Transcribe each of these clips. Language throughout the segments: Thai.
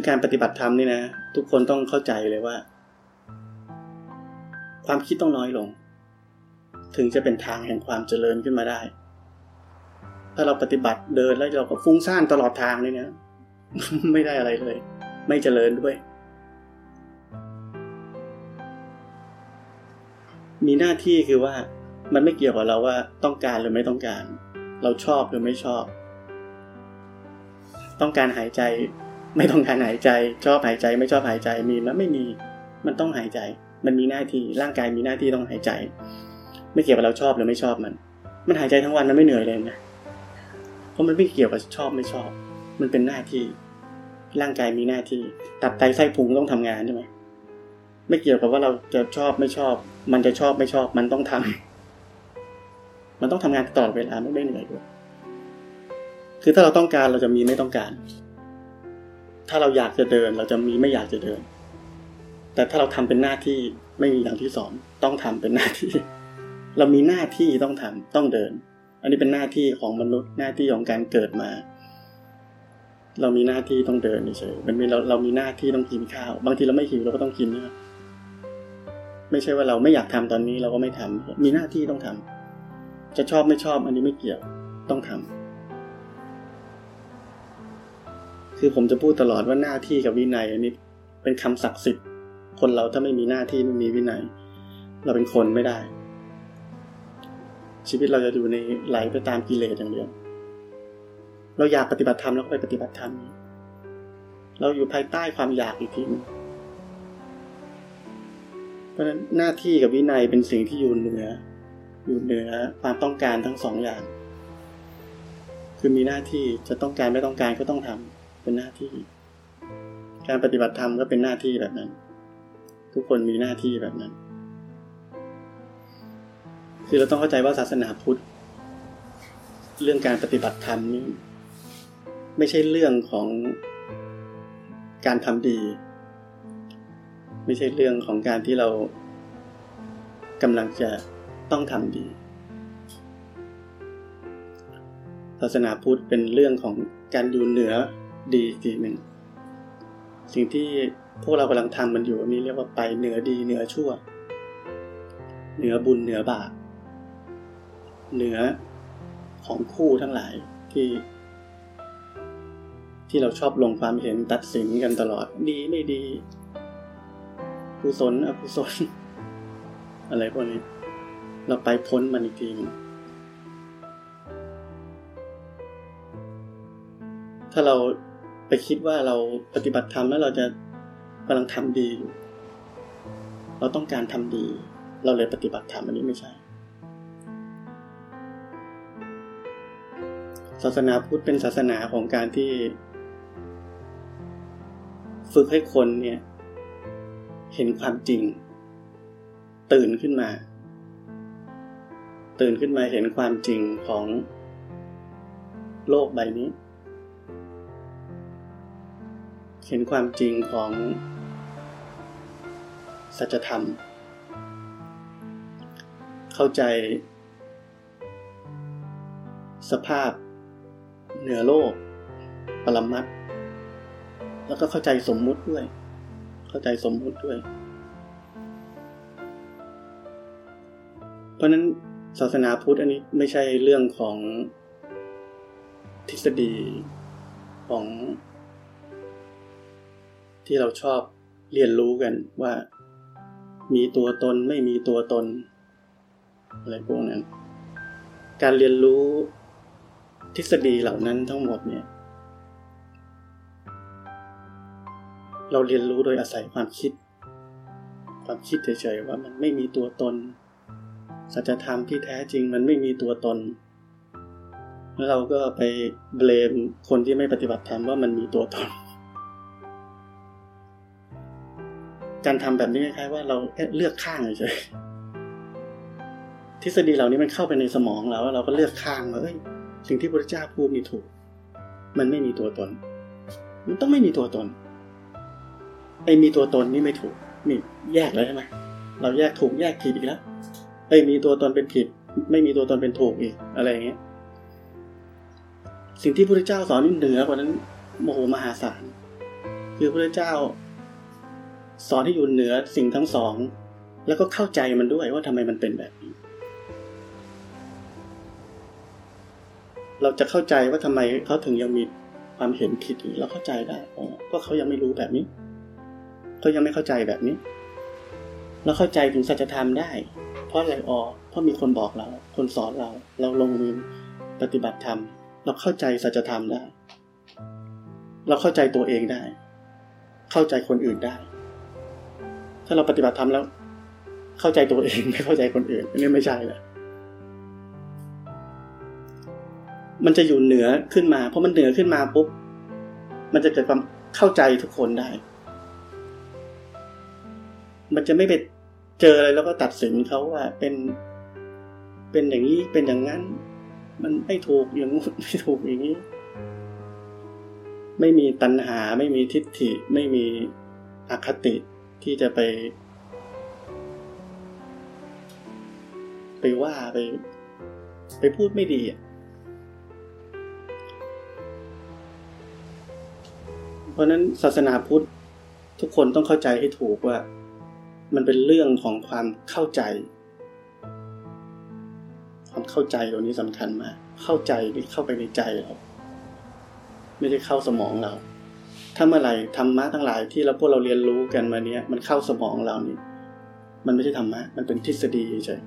คือการปฏิบัติธรรมนี่นะ ทุกคนต้องเข้าใจเลยว่า ความคิดต้องน้อยลง ถึงจะเป็นทางแห่งความเจริญขึ้นมาได้ ถ้าเราปฏิบัติเดินแล้วเราก็ฟุ้งซ่านตลอดทางเลยเนี่ยไม่ได้อะไรเลย ไม่เจริญด้วย มีหน้าที่คือว่ามันไม่เกี่ยวกับเราว่าต้องการหรือไม่ต้องการ เราชอบหรือไม่ชอบ ต้องการหายใจ ไม่ต้องการหายใจ ชอบหายใจไม่ชอบหายใจมีมันไม่มีมันต้องหายใจ มันมีหน้าที่ร่างกายมีหน้าที่ต้องหายใจ ไม่เกี่ยวกับเราชอบหรือไม่ชอบมัน มันหายใจทั้งวันมันไม่เหนื่อยเลยนะเพราะมันไม่เกี่ยวกับชอบไม่ชอบ มันเป็นหน้าที่ ร่างกายมีหน้าที่ ตับไตไส้พุงต้องทำงานใช่ไหมไม่เกี่ยวกับว่าเราจะชอบไม่ชอบ มันจะชอบไม่ชอบ มันต้องทำมันต้องทำงานตลอดเวลาไม่ได้เหนื่อยด้วยคือถ้าเราต้องการเราจะมีไม่ต้องการ ถ้าเราอยากจะเดิน เราจะมีไม่อยากจะเดิน แต่ถ้าเราทำเป็นหน้าที่ไม่มีอย่างที่สอนต้องทำเป็นหน้าที่ เรามีหน้าที่ต้องทำต้องเดิน อันนี้เป็นหน้าที่ของมนุษย์หน้าที่ของการเกิดมา เรามีหน้าที่ต้องเดินเฉยมันมีเราเรามีหน้าที่ต้องกินข้าว บางทีเราไม่หิวเราก็ต้องกินนะไม่ใช่ว่าเราไม่อยากทำตอนนี้เราก็ไม่ทำมีหน้าที่ต้องทำจะชอบไม่ชอบอันนี้ไม่เกี่ยวต้องทำ คือผมจะพูดตลอดว่าหน้าที่กับวินัยอันนี้เป็นคำศักดิ์สิทธิ์ คนเราถ้าไม่มีหน้าที่ไม่มีวินัย เราเป็นคนไม่ได้ ชีวิตเราจะอยู่ในไหลไปตามกิเลสอย่างเดียวเราอยากปฏิบัติธรรมเราก็ไปปฏิบัติธรรมเราอยู่ภายใต้ความอยากอีกทีนึงเพราะฉะนั้นหน้าที่กับวินัยเป็นสิ่งที่อยู่เหนือ อยู่เหนือความต้องการทั้งสองอย่าง คือมีหน้าที่จะต้องการไม่ต้องการก็ต้องทำ เป็นหน้าที่ การปฏิบัติธรรมก็เป็นหน้าที่แบบนั้น ทุกคนมีหน้าที่แบบนั้น คือเราต้องเข้าใจว่าศาสนาพุทธ เรื่องการปฏิบัติธรรมนี่ไม่ใช่เรื่องของการทำดี ไม่ใช่เรื่องของการที่เรากำลังจะต้องทำดี ศาสนาพุทธเป็นเรื่องของการอยู่เหนือ ดีทีหนึ่ง สิ่งที่พวกเรากำลังทำมันอยู่นี้เรียกว่าไปเหนือดีเหนือชั่ว เหนือบุญเหนือบาปเหนือของคู่ทั้งหลายที่ ที่เราชอบลงความเห็นตัดสินกันตลอด ดีไม่ดีกุศลอกุศล อะไรพวกนี้ เราไปพ้นมันอีกทีนึงถ้าเรา ไปคิดว่าเราปฏิบัติธรรมแล้วเราจะกำลังทำดีเราต้องการทำดี เราเลยปฏิบัติธรรมอันนี้ไม่ใช่ ศาสนาพุทธเป็นศาสนาของการที่ ฝึกให้คนเนี่ย เห็นความจริง ตื่นขึ้นมา ตื่นขึ้นมาเห็นความจริงของโลกใบนี้ เห็นความจริงของสัจธรรม เข้าใจ สภาพ เหนือโลก ปรมัตแล้วก็เข้าใจสมมุติด้วย เข้าใจสมมุติด้วย เพราะนั้นศาสนาพุทธอันนี้ไม่ใช่เรื่องของทฤษฎีของ ที่เราชอบเรียนรู้กันว่า มีตัวตนไม่มีตัวตน อะไรพวกนั้น การเรียนรู้ทฤษฎีเหล่านั้นทั้งหมดเนี่ย เราเรียนรู้โดยอาศัยความคิด ความคิดเฉยๆว่ามันไม่มีตัวตน สัจธรรมที่แท้จริงมันไม่มีตัวตน แล้วเราก็ไปเบลมคนที่ไม่ปฏิบัติธรรมว่ามันมีตัวตน การทำแบบนี้คล้ายๆว่าเราเลือกข้างเฉยทฤษฎีเหล่านี้มันเข้าไปในสมองเราแล้วเราก็เลือกข้างว่าเอ้ยสิ่งที่พระเจ้าพูดมีถูก มันไม่มีตัวตน มันต้องไม่มีตัวตนไอ้มีตัวตนนี่ไม่ถูกนี่แยกแล้วใช่ไหมเราแยกถูกแยกผิดอีกแล้วไอ้มีตัวตนเป็นผิด ไม่มีตัวตนเป็นถูกอีกอะไรอย่างเงี้ยสิ่งที่พระเจ้าสอนนี่เหนือกว่านั้นโมโหมหาศาลคือพระเจ้า สอนให้อยู่เหนือสิ่งทั้งสอง แล้วก็เข้าใจมันด้วยว่าทำไมมันเป็นแบบนี้ เราจะเข้าใจว่าทำไมเขาถึงยังมีความเห็นผิดอยู่เราเข้าใจได้อ๋อก็เขายังไม่รู้แบบนี้เขายังไม่เข้าใจแบบนี้ เราเข้าใจถึงสัจธรรมได้ เพราะอะไรอ๋อเพราะมีคนบอกเรา คนสอนเรา เราลงมือปฏิบัติธรรม เราเข้าใจสัจธรรมได้ เราเข้าใจตัวเองได้ เข้าใจคนอื่นได้ ถ้าเราปฏิบัติธรรมแล้ว เข้าใจตัวเองไม่เข้าใจคนอื่นอันนี้ไม่ใช่แหละมันจะอยู่เหนือขึ้นมา เพราะมันเหนือขึ้นมาปุ๊บ มันจะเกิดความเข้าใจทุกคนได้ มันจะไม่ไปเจออะไรแล้วก็ตัดสินเขาว่าเป็น เป็นอย่างนี้ เป็นอย่างนั้น มันไม่ถูกอย่างนู้นไม่ถูกอย่างนี้ ไม่มีตัณหา ไม่มีทิฏฐิ ไม่มีอคติ ที่จะไป ไปว่าไป ไปพูดไม่ดีอะเพราะนั้นศาสนาพุทธทุกคนต้องเข้าใจให้ถูกว่า มันเป็นเรื่องของความเข้าใจ ความเข้าใจตัวนี้สำคัญมาก เข้าใจที่เข้าไปในใจเรา ไม่ได้เข้าสมองเรา ถ้าเมื่อไหร่ธรรมะทั้งหลายที่เราพวกเราเรียนรู้กันมาเนี้ยมันเข้าสมองเรานี่มันไม่ใช่ธรรมะ มันเป็นทฤษฎีเฉย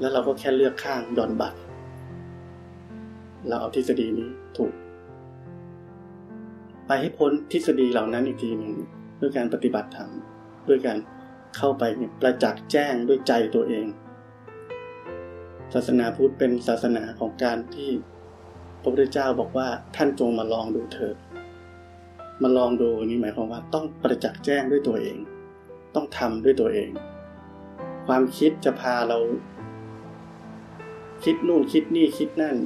แล้วเราก็แค่เลือกข้างดอนบัตรเราเอาทฤษฎีนี้ถูก ไปให้พ้นทฤษฎีเหล่านั้นอีกทีหนึ่งด้วยการปฏิบัติธรรมด้วยการเข้าไปประจักษ์แจ้งด้วยใจตัวเอง ศาสนาพุทธเป็นศาสนาของการที่พระพุทธเจ้าบอกว่าท่านจงมาลองดูเถิด มาลองดูนี่หมายความว่าต้องประจักษ์แจ้งด้วยตัวเอง ต้องทำด้วยตัวเอง ความคิดจะพาเรา คิดนู่นคิดนี่คิดนั่น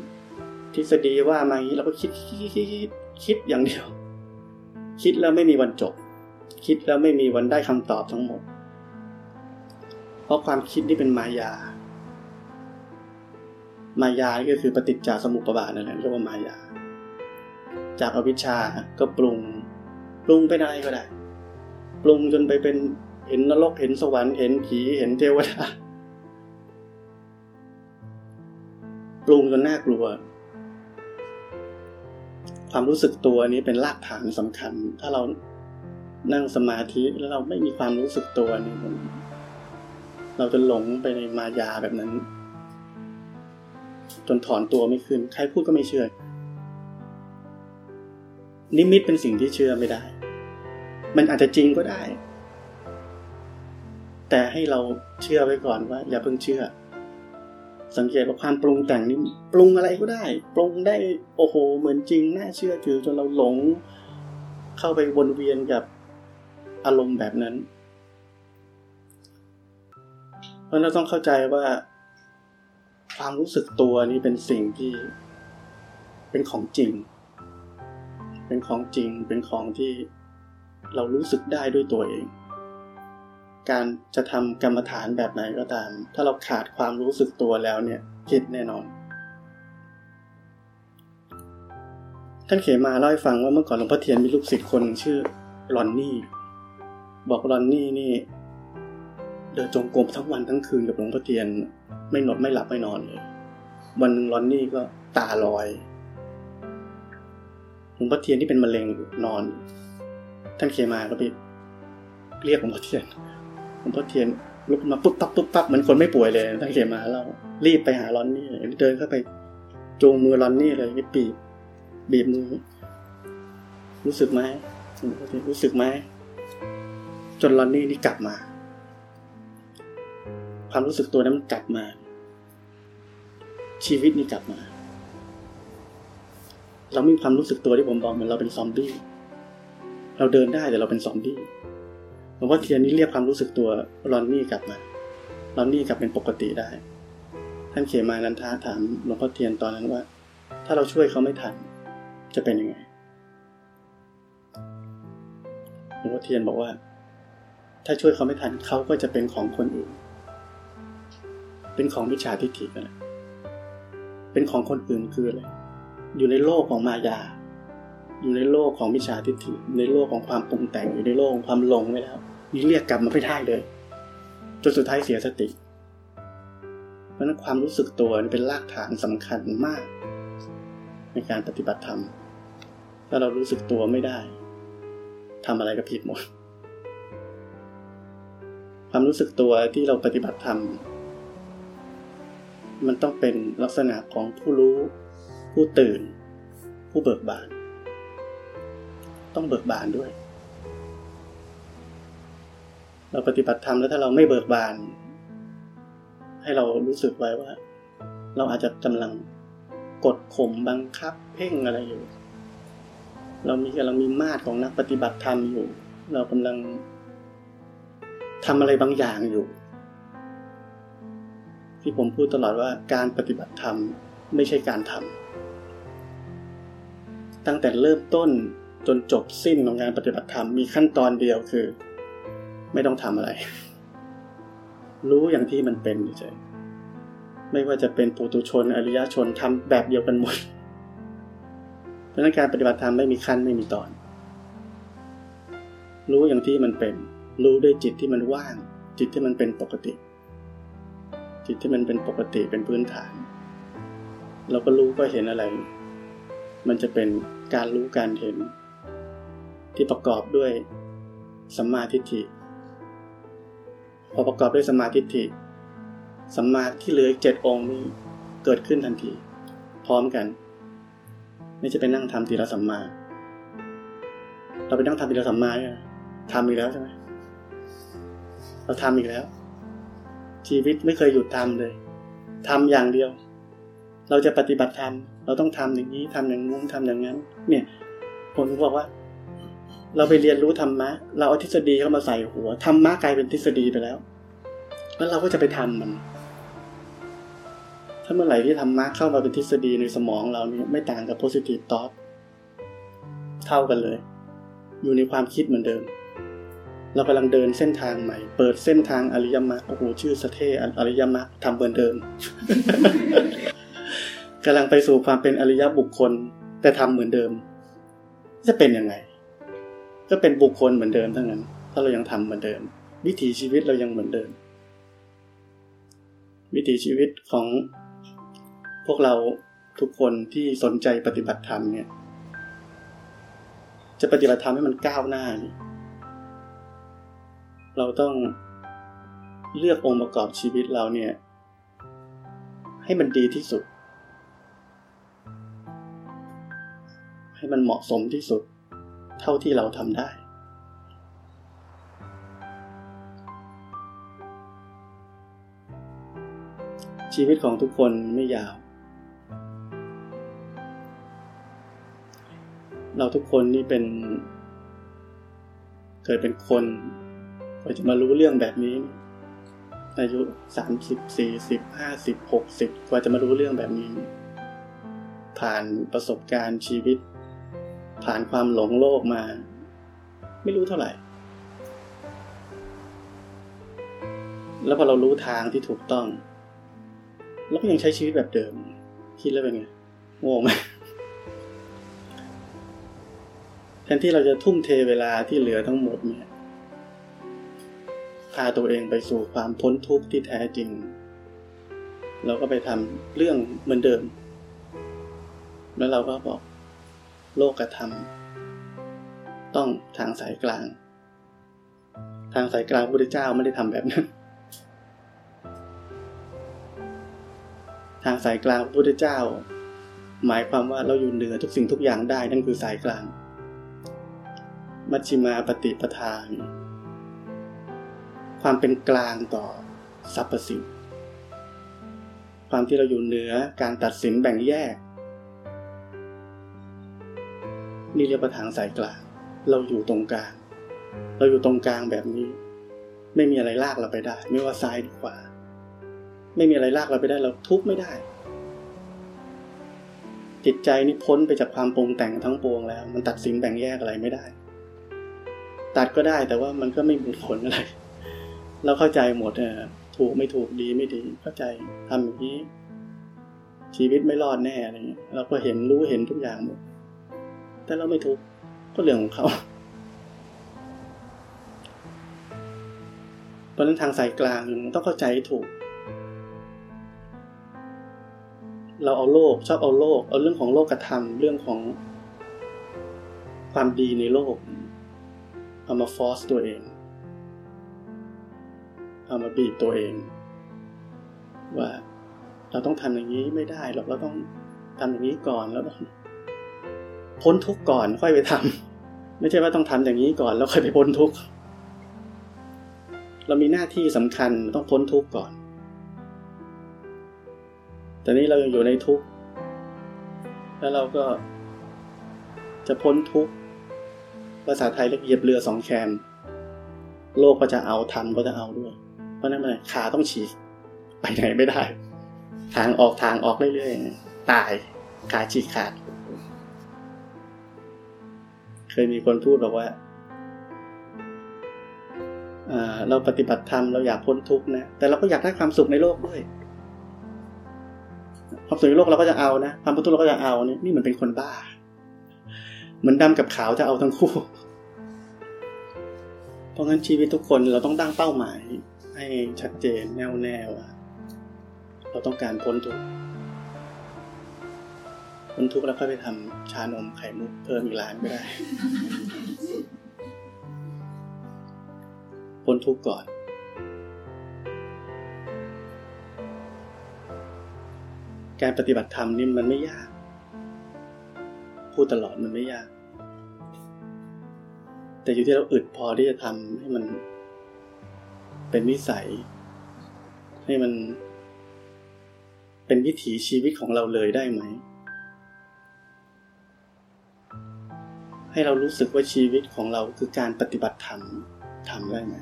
ทฤษฎีว่ามาอย่างนี้เราก็คิดคิดคิดคิดอย่างเดียว คิดแล้วไม่มีวันจบ คิดแล้วไม่มีวันได้คำตอบทั้งหมด เพราะความคิดนี่เป็นมายา มายาก็คือปฏิจจสมุปบาทนั่นแหละเรียกว่ามายาจากอวิชชาก็ปรุง ปรุงไปได้ก็ได้ ปรุงจนไปเป็นเห็นนรกเห็นสวรรค์เห็นผีเห็นเทวดาปรุงจนน่ากลัว ความรู้สึกตัวนี้เป็นรากฐานสำคัญ ถ้าเรานั่งสมาธิแล้วเราไม่มีความรู้สึกตัวนี่เราจะหลงไปในมายาแบบนั้น จนถอนตัวไม่ขึ้น ใครพูดก็ไม่เชื่อ นิมิตเป็นสิ่งที่เชื่อไม่ได้ มันอาจจะจริงก็ได้ แต่ให้เราเชื่อไว้ก่อนว่า อย่าเพิ่งเชื่อ สังเกตว่าความปรุงแต่งนี้ปรุงอะไรก็ได้ ปรุงได้โอ้โห เหมือนจริงน่าเชื่อถือจนเราหลง เข้าไปวนเวียนกับอารมณ์แบบนั้น เพราะเราต้องเข้าใจว่า ความรู้สึกตัวนี้เป็นสิ่งที่ เป็นของจริง เป็นของจริง เป็นของที่เรารู้สึกได้ด้วยตัวเอง การจะทำกรรมฐานแบบไหนก็ตาม ถ้าเราขาดความรู้สึกตัวแล้วเนี่ยผิดแน่นอน ท่านเขมาเล่าให้ฟังว่าเมื่อก่อนหลวงพ่อเทียนมีลูกศิษย์คนชื่อลอนนี่ บอกลอนนี่นี่ เดินจงกรมทั้งวันทั้งคืนกับหลวงพ่อเทียน ไม่นอนไม่หลับไม่นอนเลย วันหนึ่งลอนนี่ก็ตาลอย หลวงพ่อเทียนที่เป็นมะเร็งนอน ท่านเคมาก็ไปเรียกหลวงพ่อเทียนลวงพ่อเทียนลุกมาปุ๊บปั๊บปุ๊บปั๊บเหมือนคนไม่ป่วยเลยตั้งเขียนมาเรารีบไปหาลอนนี่เดินเข้าไปจูงมือลอนนี่เลยนี่ปีบบีบมือ รู้สึกไหมรู้สึกไหมจนลอนนี่นี่กลับมา ความรู้สึกตัวนั้นมันกลับมา ชีวิตนี่กลับมา เราไม่มีความรู้สึกตัวที่ผมบอกเหมือนเราเป็นซอมบี้ เราเดินได้แต่เราเป็นซอมบี้หลวงพ่อเทียนนี่เรียกความรู้สึกตัวรอนนี่กลับมา รอนนี่กลับเป็นปกติได้ ท่านเขมานันทาถามหลวงพ่อเทียนตอนนั้นว่า ถ้าเราช่วยเขาไม่ทัน จะเป็นยังไง หลวงพ่อเทียนบอกว่า ถ้าช่วยเขาไม่ทันเขาก็จะเป็นของคนอื่น เป็นของวิชาทิฏฐิกันเป็นของคนอื่นคืออะไร อยู่ในโลกของมายา อยู่ในโลกของมิจฉาทิฏฐิในโลกของความปรุงแต่งอยู่ในโลกของความหลงไปแล้วยิ่งเรียกกลับมาไม่ได้เลยจนสุดท้ายเสียสติ เพราะนั้นความรู้สึกตัวเป็นรากฐานสำคัญมาก ในการปฏิบัติธรรม ถ้าเรารู้สึกตัวไม่ได้ทำอะไรก็ผิดหมด ความรู้สึกตัวที่เราปฏิบัติธรรม มันต้องเป็นลักษณะของผู้รู้ ผู้ตื่น ผู้เบิกบาน ต้องเบิกบานด้วย เราปฏิบัติธรรมแล้วถ้าเราไม่เบิกบาน ให้เรารู้สึกไว้ว่า เราอาจจะกำลังกดข่มบังคับ เพ่งอะไรอยู่ เรามีกำลังมีมาตรของนักปฏิบัติธรรมอยู่ เรากำลังทำอะไรบางอย่างอยู่ที่ผมพูดตลอดว่าการปฏิบัติธรรมไม่ใช่การทำ ตั้งแต่เริ่มต้นจนจบสิ้นของการปฏิบัติธรรมมีขั้นตอนเดียวคือ ไม่ต้องทำอะไร รู้อย่างที่มันเป็นเฉยไม่ว่าจะเป็นปุตุชน อริยชนทำแบบเดียวกันหมดเพราะนั้นการปฏิบัติธรรมไม่มีขั้นไม่มีตอน รู้อย่างที่มันเป็น รู้ด้วยจิตที่มันว่าง จิตที่มันเป็นปกติ จิตที่มันเป็นปกติเป็นพื้นฐาน เราก็รู้ก็เห็นอะไร มันจะเป็น การรู้การเห็น ที่ประกอบด้วยสัมมาทิฏฐิ พอประกอบด้วยสัมมาทิฏฐิสัมมาที่เหลืออีกเจ็ดองค์นี้เกิดขึ้นทันที พร้อมกัน ไม่จะไปนั่งทำทีละสัมมา เราไปนั่งทำทีละสัมมาเนี่ยทำอีกแล้วใช่ไหมเราทำอีกแล้ว ชีวิตไม่เคยหยุดทำเลยทำอย่างเดียว เราจะปฏิบัติธรรมเราต้องทำอย่างนี้ทำอย่างงู้นทำอย่างนั้น เนี่ยผมบอกว่า เราไปเรียนรู้ธรรมะ เราเอาทฤษฎีเข้ามาใส่หัวธรรมะกลายเป็นทฤษฎีไปแล้ว แล้วเราก็จะไปทำมัน ถ้าเมื่อไหร่ที่ธรรมะเข้ามาเป็นทฤษฎีในสมองเราเนี่ยไม่ต่างกับ positive thought เท่ากันเลย อยู่ในความคิดเหมือนเดิม เรากำลังเดินเส้นทางใหม่ เปิดเส้นทางอริยมรรคโอ้โหชื่อสเทอริยมรรคทำเหมือนเดิม กำลังไปสู่ความเป็นอริยบุคคล แต่ทำเหมือนเดิม จะเป็นยังไง ก็เป็นบุคคลเหมือนเดิมทั้งนั้น ถ้าเรายังทำเหมือนเดิม วิถีชีวิตเรายังเหมือนเดิม วิถีชีวิตของพวกเราทุกคนที่สนใจปฏิบัติธรรมเนี่ย จะปฏิบัติธรรมให้มันก้าวหน้านี่เราต้องเลือกองค์ประกอบชีวิตเราเนี่ย ให้มันดีที่สุด ให้มันเหมาะสมที่สุด เท่าที่เราทำได้ ชีวิตของทุกคนไม่ยาว เราทุกคนนี่เป็น เกิดเป็นคนกว่าจะมารู้เรื่องแบบนี้อายุสามสิบสี่สิบห้าสิบหกสิบกว่าจะมารู้เรื่องแบบนี้ ผ่านประสบการณ์ชีวิต ผ่านความหลงโลกมา ไม่รู้เท่าไหร่ แล้วพอเรารู้ทางที่ถูกต้องเราก็ยังใช้ชีวิตแบบเดิม คิดแล้วเป็นไงงงไหมแทนที่เราจะทุ่มเทเวลาที่เหลือทั้งหมดเนี่ยพาตัวเองไปสู่ความพ้นทุกข์ที่แท้จริง เราก็ไปทำเรื่องเหมือนเดิม แล้วเราก็บอก โลกธรรม ต้องทางสายกลาง ทางสายกลางพระพุทธเจ้าไม่ได้ทำแบบนั้น ทางสายกลางพระพุทธเจ้า หมายความว่าเราอยู่เหนือทุกสิ่งทุกอย่างได้นั่นคือสายกลาง มัชฌิมาปฏิปทานความเป็นกลางต่อสรรพสิ่งความที่เราอยู่เหนือการตัดสินแบ่งแยก นี่เรียกว่าทางสายกลาง เราอยู่ตรงกลาง เราอยู่ตรงกลางแบบนี้ ไม่มีอะไรลากเราไปได้ ไม่ว่าซ้ายหรือขวา ไม่มีอะไรลากเราไปได้เราทุกข์ไม่ได้ จิตใจนี่พ้นไปจากความปรุงแต่งทั้งปวงแล้ว มันตัดสินแบ่งแยกอะไรไม่ได้ ตัดก็ได้แต่ว่ามันก็ไม่มีผลอะไร เราเข้าใจหมดเออถูกไม่ถูกดีไม่ดีเข้าใจทำอย่างนี้ชีวิตไม่รอดแน่อะไรเงี้ยเราก็เห็นรู้เห็นทุกอย่างหมด แต่เราไม่ทุกข์ก็เรื่องของเขาเพราะนั้นทางสายกลางต้องเข้าใจถูก เราเอาโลกชอบเอาโลก เอาเรื่องของโลกกระทำเรื่องของความดีในโลก เอามาฟอสตัวเอง เอามาบีบตัวเอง ว่าเราต้องทำอย่างนี้ไม่ได้หรอกเราต้องทำอย่างนี้ก่อนแล้ว พ้นทุกข์ก่อนค่อยไปทำไม่ใช่ว่าต้องทำอย่างนี้ก่อนแล้วค่อยไปพ้นทุกข์เรามีหน้าที่สำคัญต้องพ้นทุกข์ก่อน แต่นี้เรายังอยู่ในทุกข์แล้วเราก็จะพ้นทุกข์ภาษาไทยเรียกเหยียบเรือสองแคมโลกก็จะเอาทำก็จะเอาด้วย เพราะนั้นมันขาต้องฉีกไปไหนไม่ได้ ทางออกทางออกเรื่อยๆตายขาฉีกขาด เคยมีคนพูดบอกว่าเราปฏิบัติธรรมเราอยากพ้นทุกข์นะ แต่เราก็อยากได้ความสุขในโลกด้วย ความสุขในโลกเราก็จะเอานะ ความพ้นทุกข์เราก็จะเอานี่นี่มันเป็นคนบ้า เหมือนดำกับขาวจะเอาทั้งคู่ เพราะงั้นชีวิตทุกคนเราต้องตั้งเป้าหมาย ให้ชัดเจนแน่วแน่ว่าเราต้องการพ้นทุกข์ พ้นทุกข์แล้วก็ไปทำชานมไข่มุกเพิ่มอีกร้านก็ได้ พ้นทุกข์ก่อน การปฏิบัติธรรมนี่มันไม่ยาก พูดตลอดมันไม่ยาก แต่อยู่ที่เราอึดพอที่จะทำให้มันเป็นนิสัย ให้มันเป็นวิถีชีวิตของเราเลยได้ไหม ให้เรารู้สึกว่าชีวิตของเราคือการปฏิบัติธรรมทำได้ไหม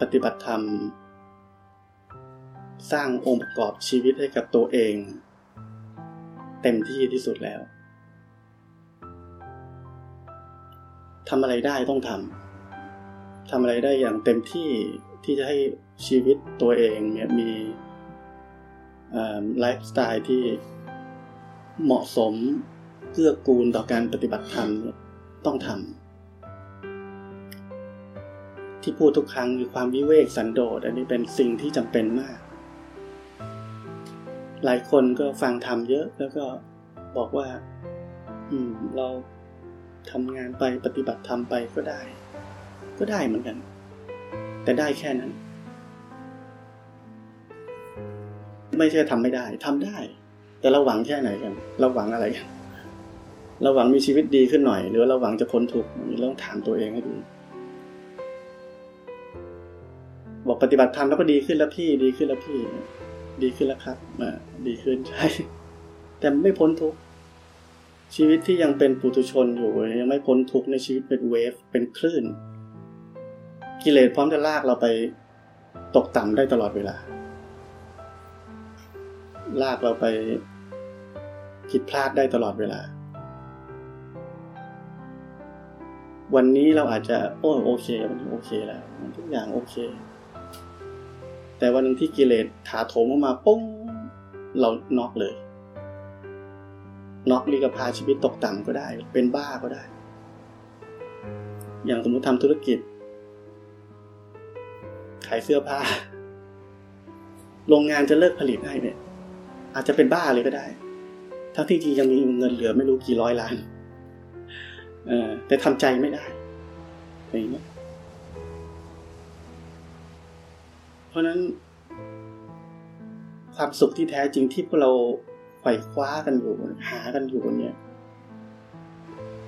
ปฏิบัติธรรม สร้างองค์ประกอบชีวิตให้กับตัวเอง เต็มที่ที่สุดแล้วทำอะไรได้ต้องทำทำอะไรได้อย่างเต็มที่ที่จะให้ชีวิตตัวเองเนี่ยมีไลฟ์สไตล์ที่ เหมาะสมเกื้อกูลต่อการปฏิบัติธรรมต้องทำที่พูดทุกครั้งคือความวิเวกสันโดษอันนี้เป็นสิ่งที่จำเป็นมาก หลายคนก็ฟังทำเยอะแล้วก็บอกว่า อืม เราทำงานไปปฏิบัติธรรมไปก็ได้ ก็ได้เหมือนกัน แต่ได้แค่นั้น ไม่ใช่ทำไม่ได้ทำได้ แต่เราหวังแค่ไหนกันเราหวังอะไรกันเราหวังมีชีวิตดีขึ้นหน่อย หรือเราหวังจะพ้นทุกข์เราต้องถามตัวเองให้ดีบอกปฏิบัติธรรมแล้วก็ดีขึ้นแล้วพี่ดีขึ้นแล้วพี่ ดีขึ้นแล้วครับมาดีขึ้นใช่แต่ไม่พ้นทุกข์ชีวิตที่ยังเป็นปุถุชนอยู่ยังไม่พ้นทุกข์ในชีวิตเป็นเวฟเป็นคลื่น กิเลสพร้อมจะลากเราไปตกต่ำได้ตลอดเวลา ลากเราไปผิดพลาดได้ตลอดเวลา วันนี้เราอาจจะโอ้โอเควันนี้โอเคแล้วทุกอย่างโอเค แต่วันนึงที่กิเลสถาโถมเข้ามาปุ้งเราน็อกเลยน็อกลีกพาชีวิตตกต่ำก็ได้ เป็นบ้าก็ได้ อย่างสมมติทำธุรกิจ ขายเสื้อผ้า โรงงานจะเลิกผลิตให้เนี่ย อาจจะเป็นบ้าเลยก็ได้ ทั้งที่จริงยังมีเงินเหลือไม่รู้กี่ร้อยล้านเออแต่ทำใจไม่ได้อะไรเงี้ยเพราะนั้น ความสุขที่แท้จริงที่พวกเราไขว่คว้ากันอยู่หากันอยู่เนี่ย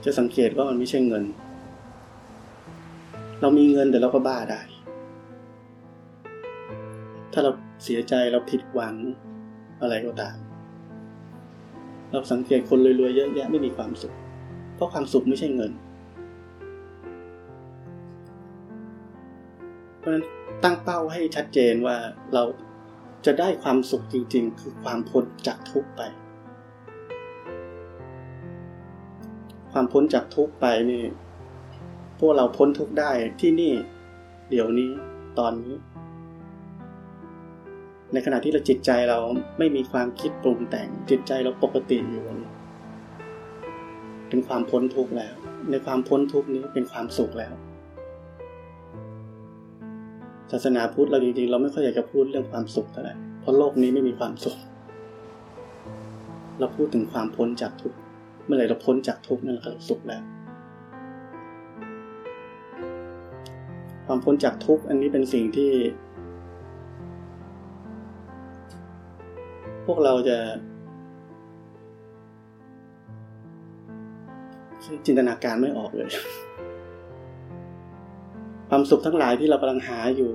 จะสังเกตว่ามันไม่ใช่เงิน เรามีเงินแต่เราก็บ้าได้ ถ้าเราเสียใจเราผิดหวัง อะไรก็ตาม เราสังเกตคนรวยๆเยอะแยะไม่มีความสุข เพราะความสุขไม่ใช่เงิน เพราะฉะนั้นตั้งเป้าให้ชัดเจนว่าเราจะได้ความสุขจริง ๆ คือความพ้นจากทุกข์ไป ความพ้นจากทุกข์ไปนี่ พวกเราพ้นทุกข์ได้ที่นี่ เดี๋ยวนี้ตอนนี้ ในขณะที่เราจิตใจเราไม่มีความคิดปรุงแต่งจิตใจเราปกติอยู่เป็นความพ้นทุกข์แล้ว ในความพ้นทุกข์นี้เป็นความสุขแล้ว ศาสนาพุทธเราจริงๆ เราไม่ค่อยอยากจะพูดเรื่องความสุขเท่าไหร่เพราะโลกนี้ไม่มีความสุข เราพูดถึงความพ้นจากทุกข์เมื่อไหร่เราพ้นจากทุกข์นั่นเราสุขแล้ว ความพ้นจากทุกข์อันนี้เป็นสิ่งที่ พวกเราจะจินตนาการไม่ออกเลย ความสุขทั้งหลายที่เรากำลังหาอยู่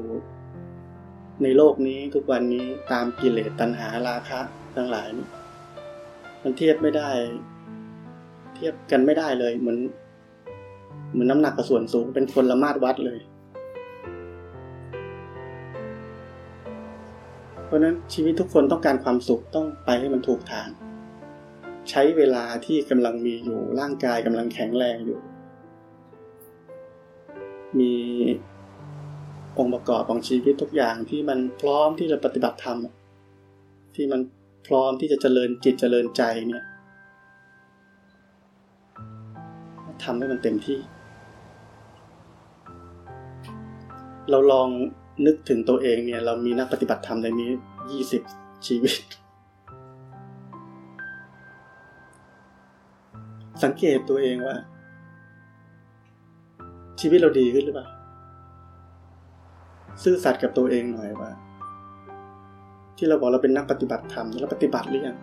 ในโลกนี้ทุกวันนี้ตามกิเลสตัณหาราคะทั้งหลาย มันเทียบไม่ได้ เทียบกันไม่ได้เลย เหมือนเหมือนน้ำหนักกับส่วนสูงเป็นคนละมาตรวัดเลย เพราะนั้นชีวิตทุกคนต้องการความสุขต้องไปให้มันถูกทาง ใช้เวลาที่กำลังมีอยู่ร่างกายกำลังแข็งแรงอยู่ มีองค์ประกอบของชีวิตทุกอย่างที่มันพร้อมที่จะปฏิบัติธรรมที่มันพร้อมที่จะเจริญจิตเจริญใจเนี่ยทำให้มันเต็มที่ เราลอง นึกถึงตัวเองเนี่ย เรามีนักปฏิบัติธรรมในนี้ยี่สิบชีวิต สังเกตตัวเองว่า ชีวิตเราดีขึ้นหรือเปล่า ซื่อสัตย์กับตัวเองหน่อยว่า ที่เราบอกเราเป็นนักปฏิบัติธรรมเราปฏิบัติหรือยัง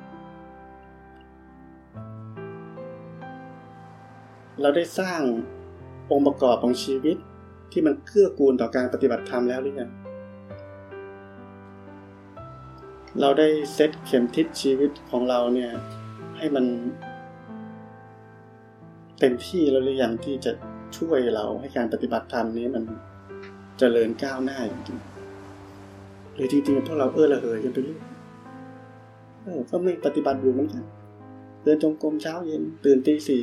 เราได้สร้างองค์ประกอบของชีวิต ที่มันเกื้อกูลต่อการปฏิบัติธรรมแล้วหรือยังเราได้เซตเข็มทิศชีวิตของเราเนี่ย ให้มันเต็มที่แล้วหรือยังที่จะช่วยเราให้การปฏิบัติธรรมนี้มันจเจริญก้าวหน้าจริงๆหรือจริงๆพวกเราเออละเหยกันไปเรื่อยเออก็ไม่ปฏิบัติอยู่เหมือนกันเดินจงกรมเช้าเย็นตื่นตีสี่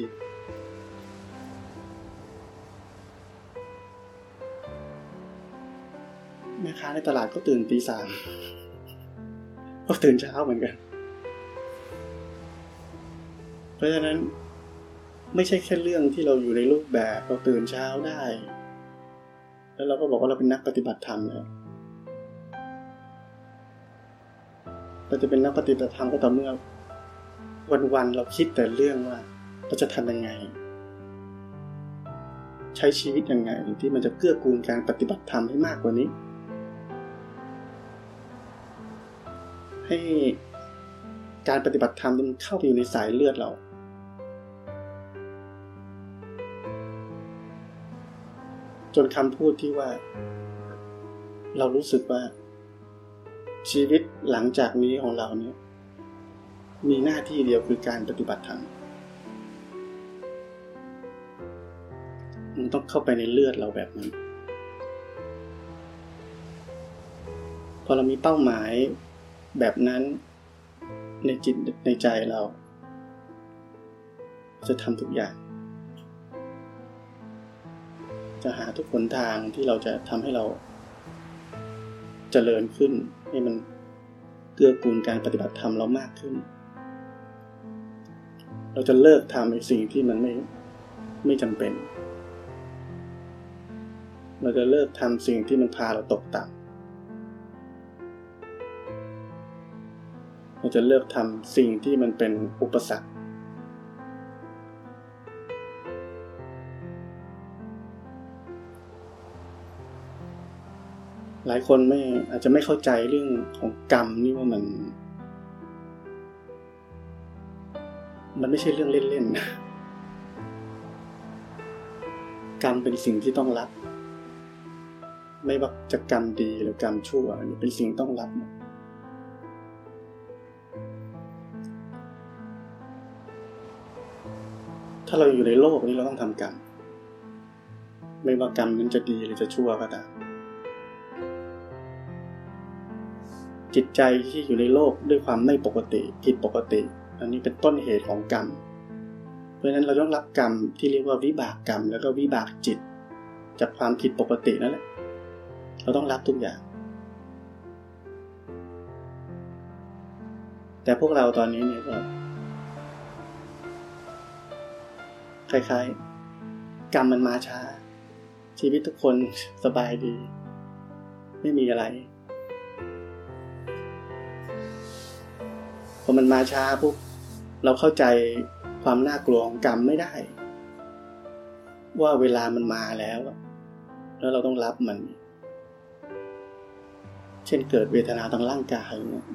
แม่ค้าในตลาดก็ตื่นตีสามก็ตื่นเช้าเหมือนกัน เพราะฉะนั้นไม่ใช่แค่เรื่องที่เราอยู่ในรูปแบบเราตื่นเช้าได้ แล้วเราก็บอกว่าเราเป็นนักปฏิบัติธรรมแล้วเราจะเป็นนักปฏิบัติธรรมก็ต่อเมื่อวันๆเราคิดแต่เรื่องว่า เราจะทำยังไง ใช้ชีวิตยังไงที่มันจะเกื้อกูลการปฏิบัติธรรมให้มากกว่านี้ ให้การปฏิบัติธรรมมันเข้าไปอยู่ในสายเลือดเรา จนคำพูดที่ว่า เรารู้สึกว่า ชีวิตหลังจากนี้ของเราเนี่ย มีหน้าที่เดียวคือการปฏิบัติธรรมมันต้องเข้าไปในเลือดเราแบบนั้น พอเรามีเป้าหมาย แบบนั้นในจิตในใจเรา จะทำทุกอย่าง จะหาทุกหนทางที่เราจะทำให้เราจเจริญขึ้น ให้มันเกื้อกูลการปฏิบัติธรรมเรามากขึ้น เราจะเลิกทำในสิ่งที่มันไม่ไม่จำเป็น เราจะเลิกทำสิ่งที่มันพาเราตกต่ำ จะเลิกทำสิ่งที่มันเป็นอุปสรรค หลายคนไม่อาจจะไม่เข้าใจเรื่องของกรรมนี่ว่ามัน มันไม่ใช่เรื่องเล่นๆกรรมเป็นสิ่งที่ต้องรับ ไม่ว่าจะกรรมดีหรือกรรมชั่วเป็นสิ่งต้องรับ ถ้าเราอยู่ในโลกนี้เราต้องทำกรรม ไม่ว่ากรรมนั้นจะดีหรือจะชั่วก็ตามจิตใจที่อยู่ในโลกด้วยความไม่ปกติผิดปกติ อันนี้เป็นต้นเหตุของกรรม เพราะฉะนั้นเราต้องรับกรรมที่เรียกว่าวิบากกรรม แล้วก็วิบากจิต จากความผิดปกตินั่นแหละ เราต้องรับทุกอย่าง แต่พวกเราตอนนี้เนี่ยก็ คล้ายๆ กรรมมันมาช้า ชีวิตทุกคนสบายดี ไม่มีอะไรพอมันมาช้าปุ๊บเราเข้าใจความน่ากลัวของกรรมไม่ได้ ว่าเวลามันมาแล้ว แล้วเราต้องรับมัน เช่นเกิดเวทนาทางร่างกายเนี่ย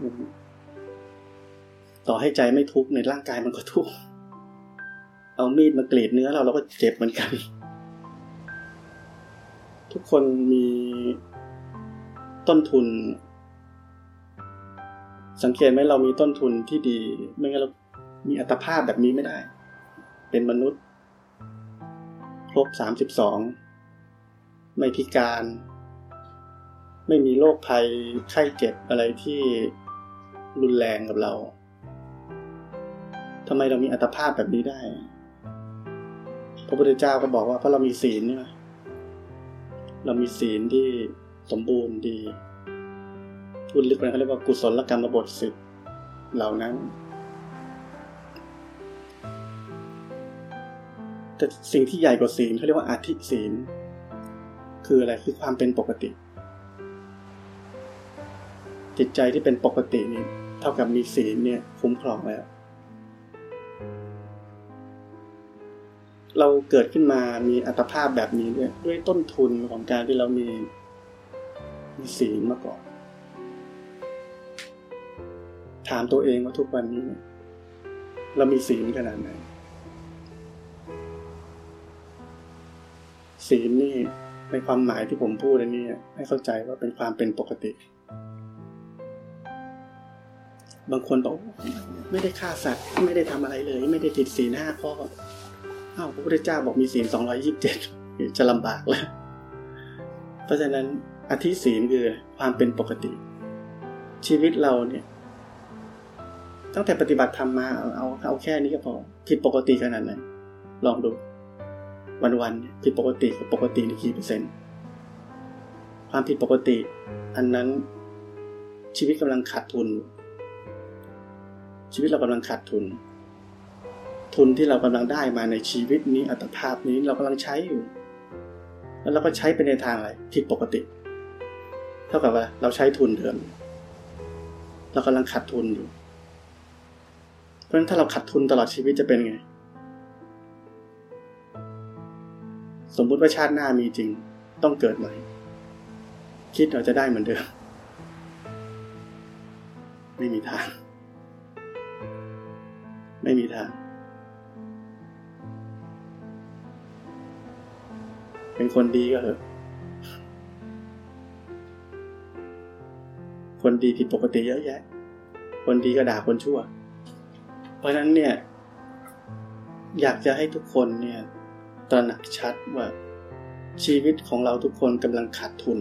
ต่อให้ใจไม่ทุกข์ในร่างกายมันก็ทุกข์ เอามีดมากรีดเนื้อเราเราก็เจ็บเหมือนกัน ทุกคนมีต้นทุน สังเกตไหมเรามีต้นทุนที่ดี ไม่งั้นเรามีอัตภาพแบบนี้ไม่ได้ เป็นมนุษย์ครบสามสิบสองไม่พิการ ไม่มีโรคภัยไข้เจ็บอะไรที่รุนแรงกับเราทำไมเรามีอัตภาพแบบนี้ได้ พระพุทธเจ้าก็บอกว่าเพราะเรามีศีลนี่เรามีศีลที่สมบูรณ์ดีพูดลึกไปเขาเรียกว่ากุศลกรรมบทสิบเหล่านั้น แต่สิ่งที่ใหญ่กว่าศีลเขาเรียกว่าอาธิศีล คืออะไรคือความเป็นปกติ จิตใจที่เป็นปกตินี่เท่ากับมีศีลเนี่ยคุ้มครองแล้ว เราเกิดขึ้นมามีอัตภาพแบบนี้ด้วยด้วยต้นทุนของการที่เรามีมีศีลมาก่อน ถามตัวเองว่าทุกวันนี้ เรามีศีลขนาดไหนศีลนี่ในความหมายที่ผมพูดอันนี้ให้เข้าใจว่าเป็นความเป็นปกติ บางคนบอกไม่ได้ฆ่าสัตว์ไม่ได้ทำอะไรเลย ไม่ได้ผิดศีลห้าข้อ อ้าวพระพุทธเจ้าบอกมีศีลสองร้อยิบเจ็ดจะลำบากแล้ว เพราะฉะนั้นอธิศีลคือความเป็นปกติ ชีวิตเราเนี่ย ตั้งแต่ปฏิบัติธรรมมา เอาเอาแค่นี้ก็พอผิดปกติขนาดไหนลองดู วันๆผิดปกติกับปกติในกี่เปอร์เซ็นต์ความผิดปกติ อันนั้นชีวิตกำลังขาดทุน ชีวิตเรากำลังขาดทุน ทุนที่เรากำลังได้มาในชีวิตนี้อัตภาพนี้เรากำลังใช้อยู่ แล้วเราก็ใช้ไปในทางอะไรผิดปกติ เท่ากับว่าเราใช้ทุนเดิมเรากำลังขาดทุนอยู่ เพราะฉะนั้นถ้าเราขาดทุนตลอดชีวิตจะเป็นไง สมมุติว่าชาติหน้ามีจริงต้องเกิดใหม่คิดเราจะได้เหมือนเดิม ไม่มีทาง ไม่มีทาง เป็นคนดีก็เถอะ คนดีผิดปกติเยอะแยะ คนดีก็ด่าคนชั่ว เพราะฉะนั้นเนี่ย อยากจะให้ทุกคนเนี่ยตระหนักชัดว่าชีวิตของเราทุกคนกำลังขาดทุน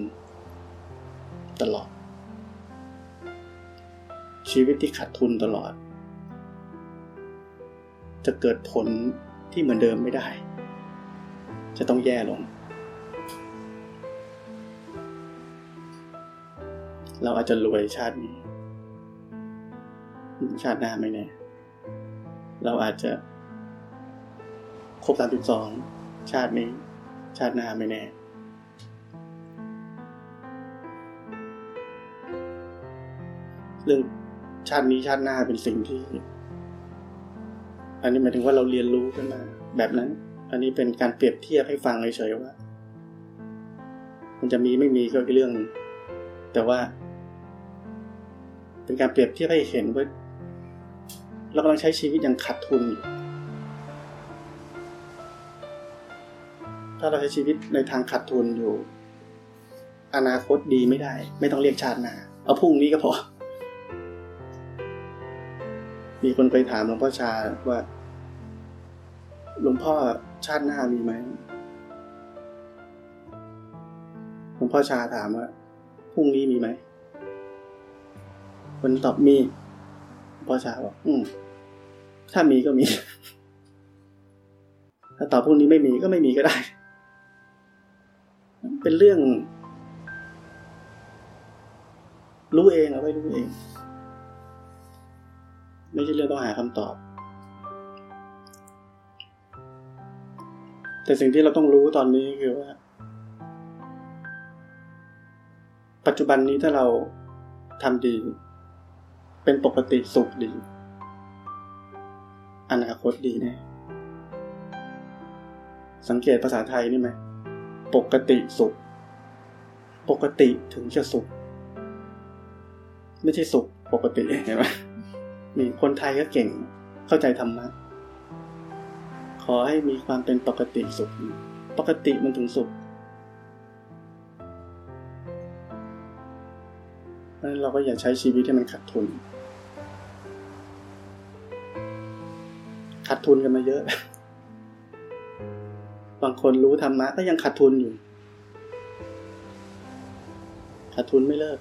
ตลอด ชีวิตที่ขาดทุนตลอด จะเกิดผลที่เหมือนเดิมไม่ได้ จะต้องแย่ลง เราอาจจะรวยชาตินี้ ชาติหน้าไม่แน่ เราอาจจะ ครบสามสิบสองชาตินี้ ชาติหน้าไม่แน่ เรื่องชาตินี้ชาติหน้าเป็นสิ่งที่ อันนี้หมายถึงว่าเราเรียนรู้ขึ้นมา แบบนั้น อันนี้เป็นการเปรียบเทียบให้ฟังเฉยๆว่า มันจะมีไม่มีก็เรื่อง แต่ว่า เป็นการเปรียบเทียบให้เห็นว่าเรากำลังใช้ชีวิตอย่างขาดทุนอยู่ถ้าเราใช้ชีวิตในทางขาดทุนอยู่ อนาคตดีไม่ได้ ไม่ต้องเรียกชาติหน้าเอาพรุ่งนี้ก็พอ มีคนไปถามหลวงพ่อชาว่าหลวงพ่อชาติหน้ามีไหมหลวงพ่อชาถามว่าพรุ่งนี้มีไหม คนตอบมีพ่อชาบอกอืม ถ้ามีก็มี ถ้าตอบพรุ่งนี้ไม่มีก็ไม่มีก็ได้ เป็นเรื่อง รู้เองเอาไว้รู้เอง ไม่ใช่เรื่องต้องหาคำตอบ แต่สิ่งที่เราต้องรู้ตอนนี้คือว่า ปัจจุบันนี้ถ้าเราทำดี เป็นปกติสุขดี อนาคตดีแน่สังเกตภาษาไทยนี่ไหมปกติสุข ปกติถึงจะสุข ไม่ใช่สุขปกติเห็นไหมมีคนไทยก็เก่ง เข้าใจธรรมะขอให้มีความเป็นปกติสุข ปกติมันถึงสุขเพราะนั้นเราก็อย่าใช้ชีวิตให้มันขาดทุน ขาดทุนกันมาเยอะ บางคนรู้ธรรมะก็ยังขาดทุนอยู่ขาดทุนไม่เลิก